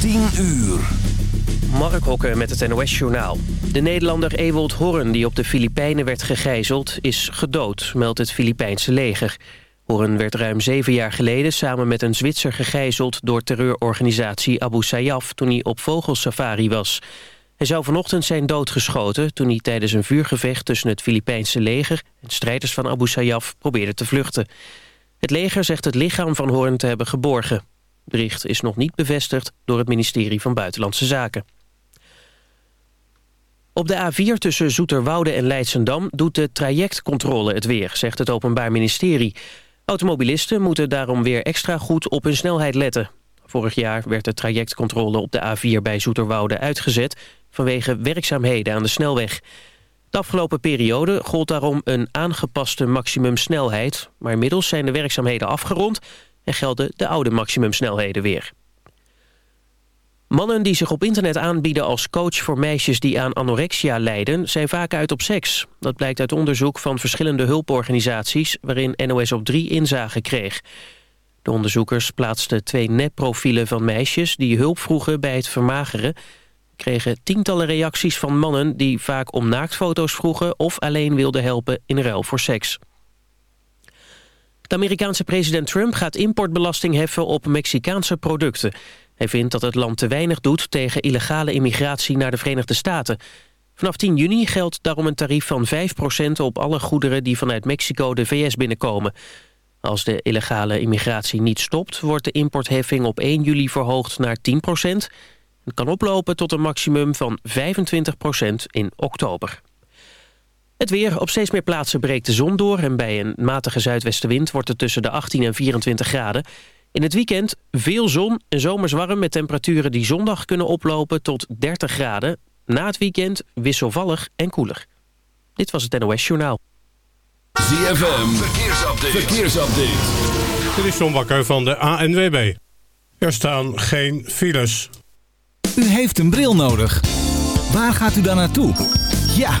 10 uur. Mark Hokken met het NOS-journaal. De Nederlander Ewald Horren, die op de Filipijnen werd gegijzeld... is gedood, meldt het Filipijnse leger. Horren werd ruim zeven jaar geleden samen met een Zwitser gegijzeld... door terreurorganisatie Abu Sayyaf toen hij op vogelsafari was. Hij zou vanochtend zijn doodgeschoten toen hij tijdens een vuurgevecht... tussen het Filipijnse leger en strijders van Abu Sayyaf probeerde te vluchten. Het leger zegt het lichaam van Horren te hebben geborgen. Bericht is nog niet bevestigd door het ministerie van Buitenlandse Zaken. Op de A4 tussen Zoeterwoude en Leidsendam doet de trajectcontrole het weer, zegt het Openbaar Ministerie. Automobilisten moeten daarom weer extra goed op hun snelheid letten. Vorig jaar werd de trajectcontrole op de A4 bij Zoeterwoude uitgezet... vanwege werkzaamheden aan de snelweg. De afgelopen periode gold daarom een aangepaste maximumsnelheid... maar inmiddels zijn de werkzaamheden afgerond... en gelden de oude maximumsnelheden weer. Mannen die zich op internet aanbieden als coach voor meisjes die aan anorexia lijden... zijn vaak uit op seks. Dat blijkt uit onderzoek van verschillende hulporganisaties... waarin NOS op 3 inzage kreeg. De onderzoekers plaatsten twee nepprofielen van meisjes... die hulp vroegen bij het vermageren... kregen tientallen reacties van mannen die vaak om naaktfoto's vroegen... of alleen wilden helpen in ruil voor seks. De Amerikaanse president Trump gaat importbelasting heffen op Mexicaanse producten... Hij vindt dat het land te weinig doet tegen illegale immigratie naar de Verenigde Staten. Vanaf 10 juni geldt daarom een tarief van 5% op alle goederen die vanuit Mexico de VS binnenkomen. Als de illegale immigratie niet stopt, wordt de importheffing op 1 juli verhoogd naar 10%. Het kan oplopen tot een maximum van 25% in oktober. Het weer. Op steeds meer plaatsen breekt de zon door... en bij een matige zuidwestenwind wordt het tussen de 18 en 24 graden. In het weekend veel zon en zomers warm met temperaturen die zondag kunnen oplopen tot 30 graden. Na het weekend wisselvallig en koeler. Dit was het NOS Journaal. ZFM, verkeersupdate. verkeersupdate. Dit is John Bakker van de ANWB. Er staan geen files. U heeft een bril nodig. Waar gaat u dan naartoe? Ja,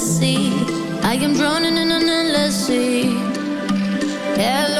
Ecstasy. I am drowning in an endless sea. Hello,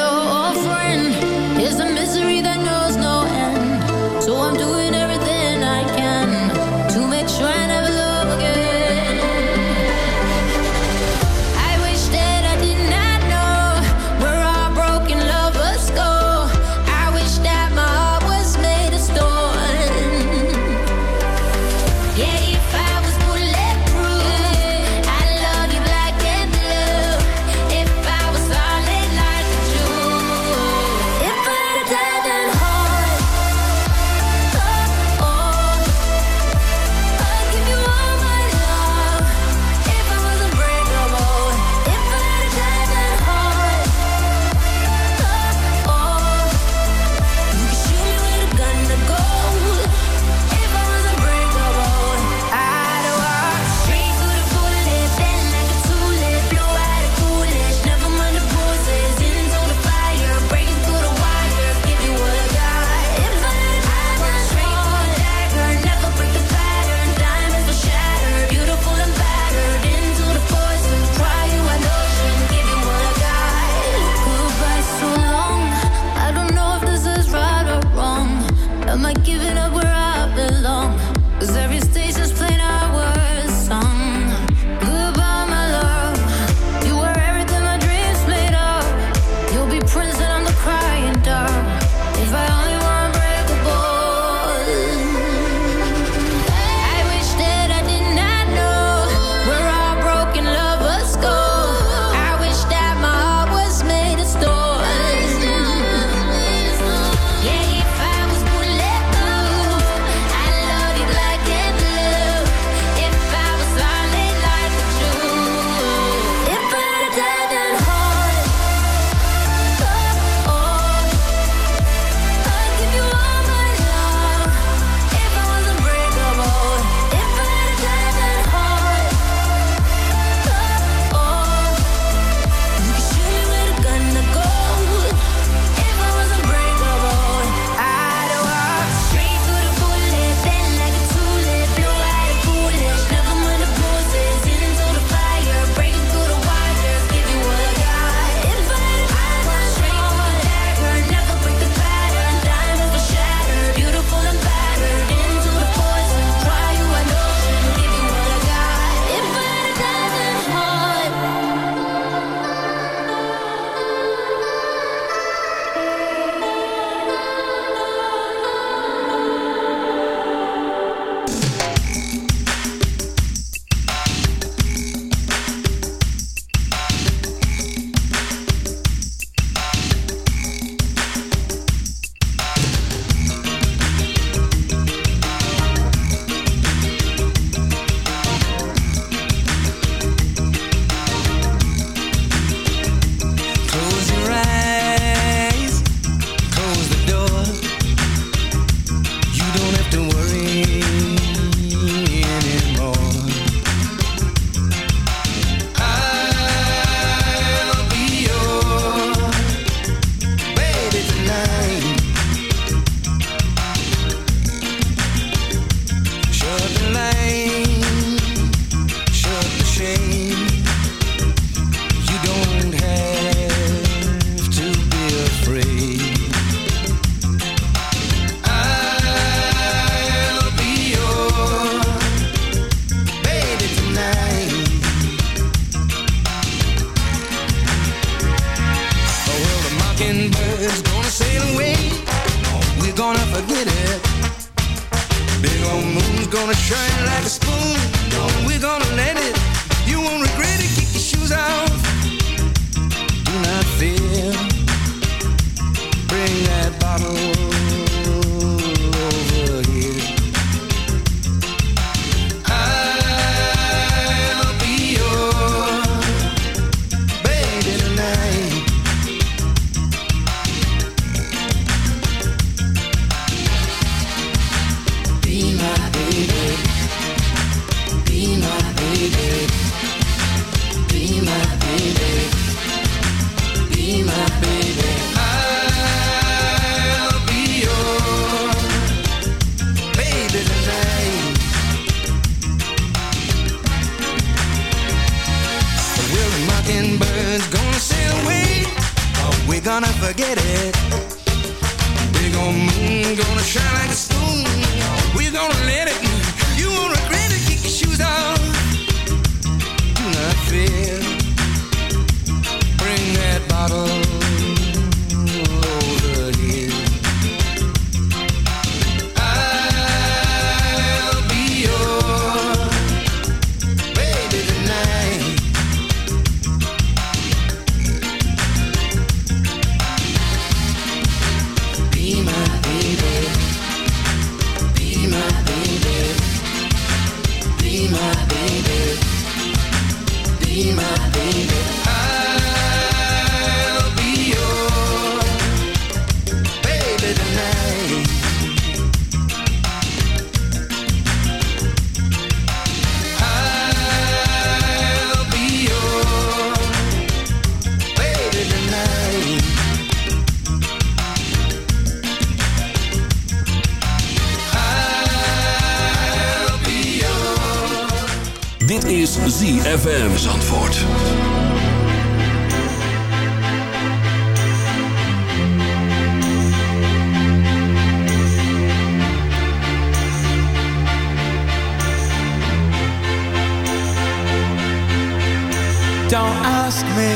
ask me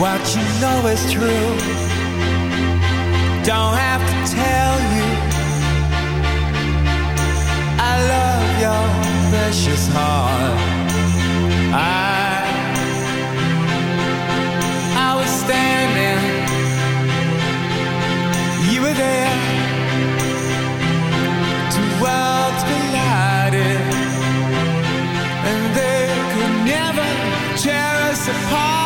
what you know is true. Don't have to tell you I love your precious heart. I I was standing. apart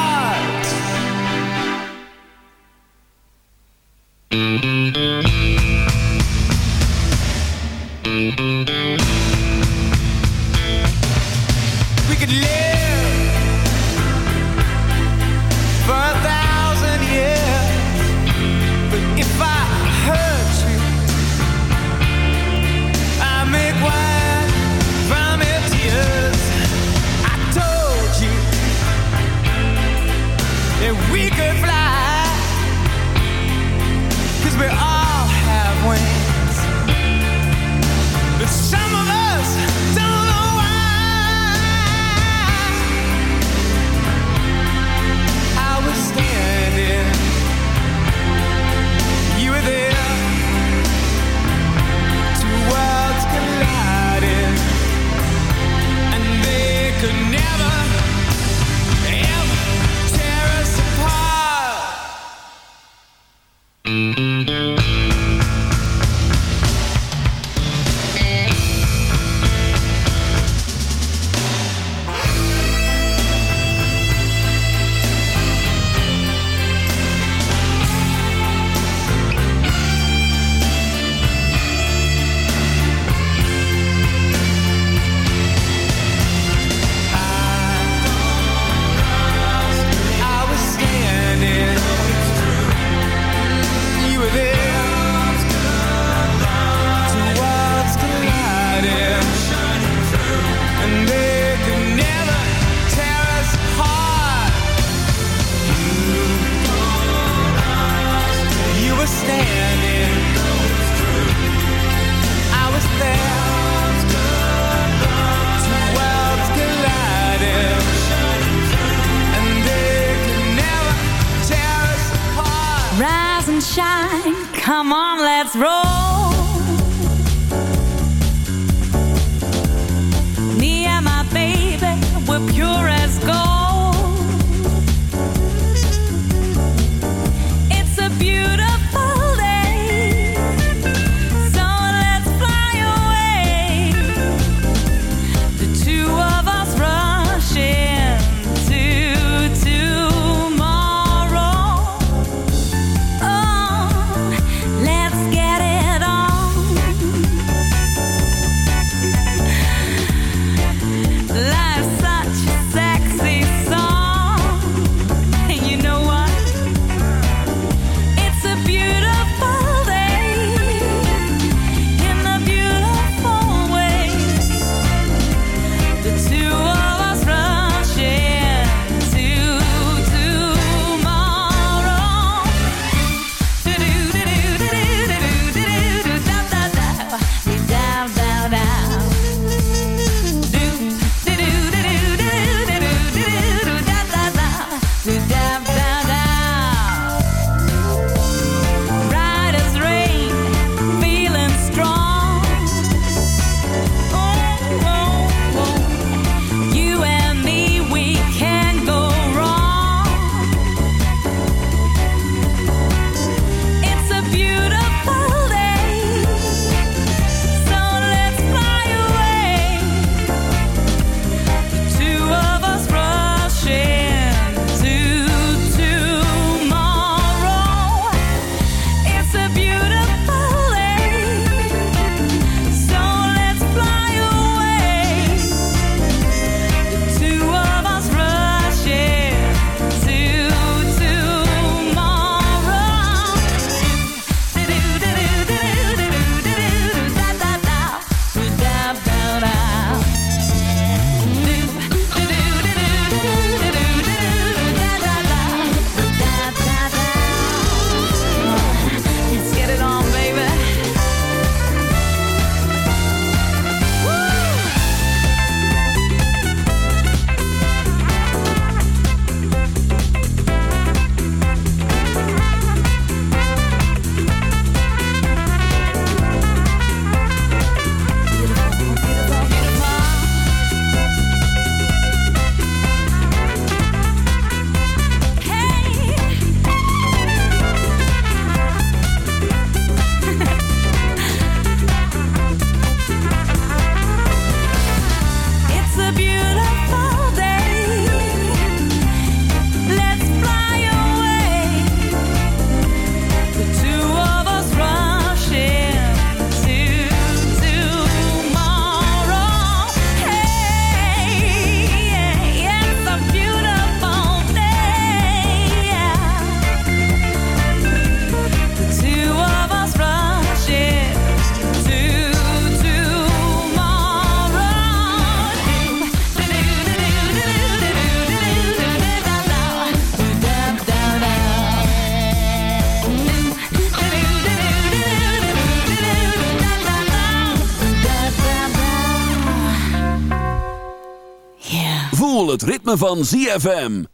van ZFM.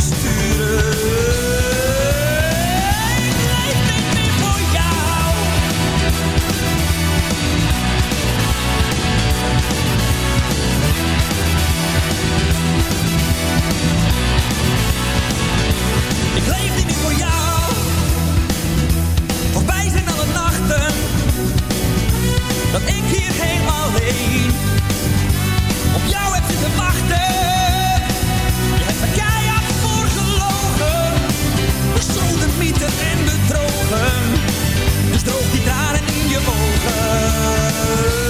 Ik leef niet voor jou. Ik leef niet voor jou. Of bij zijn al het nachten dat ik hier helemaal leed. en bedrogen. Dus droog die tranen in je ogen.